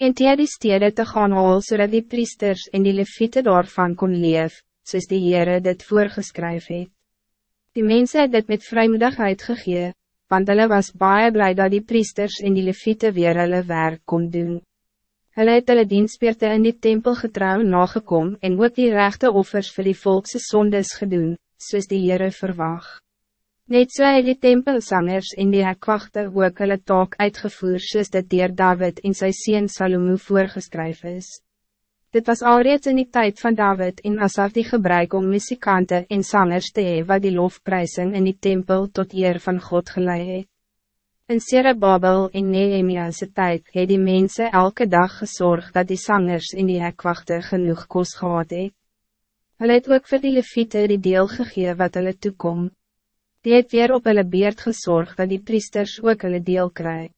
en die die stede te gaan haal, zodat die priesters en die leviete daarvan kon leef, soos die Heere dit voorgeskryf het. Die mensen het dit met vrijmoedigheid gegee, want hulle was baie blij dat die priesters en die leviete weer hulle werk kon doen. Hulle het hulle dienstbeerte in die tempel getrouw nagekom en ook die rechte offers vir die volkse sondes gedoen, soos die Heere verwag. Net so het die tempelsangers en die hekwachte ook hulle taak uitgevoer soos dit dier David en sy sien Salomo voorgeskryf is. Dit was alreeds in die tijd van David en Asaf die gebruik om muzikanten en zangers te hee wat die lofprijsing in die tempel tot eer van God geleid het. In Babel en Nehemia's tijd het die mensen elke dag gezorgd dat die zangers en die hekwachte genoeg kost gehad het. Hulle het ook vir die leviete die deel gegee wat hulle toekom. Die het weer op hulle beerd gezorgd dat die priesters ook hulle deel krijgen.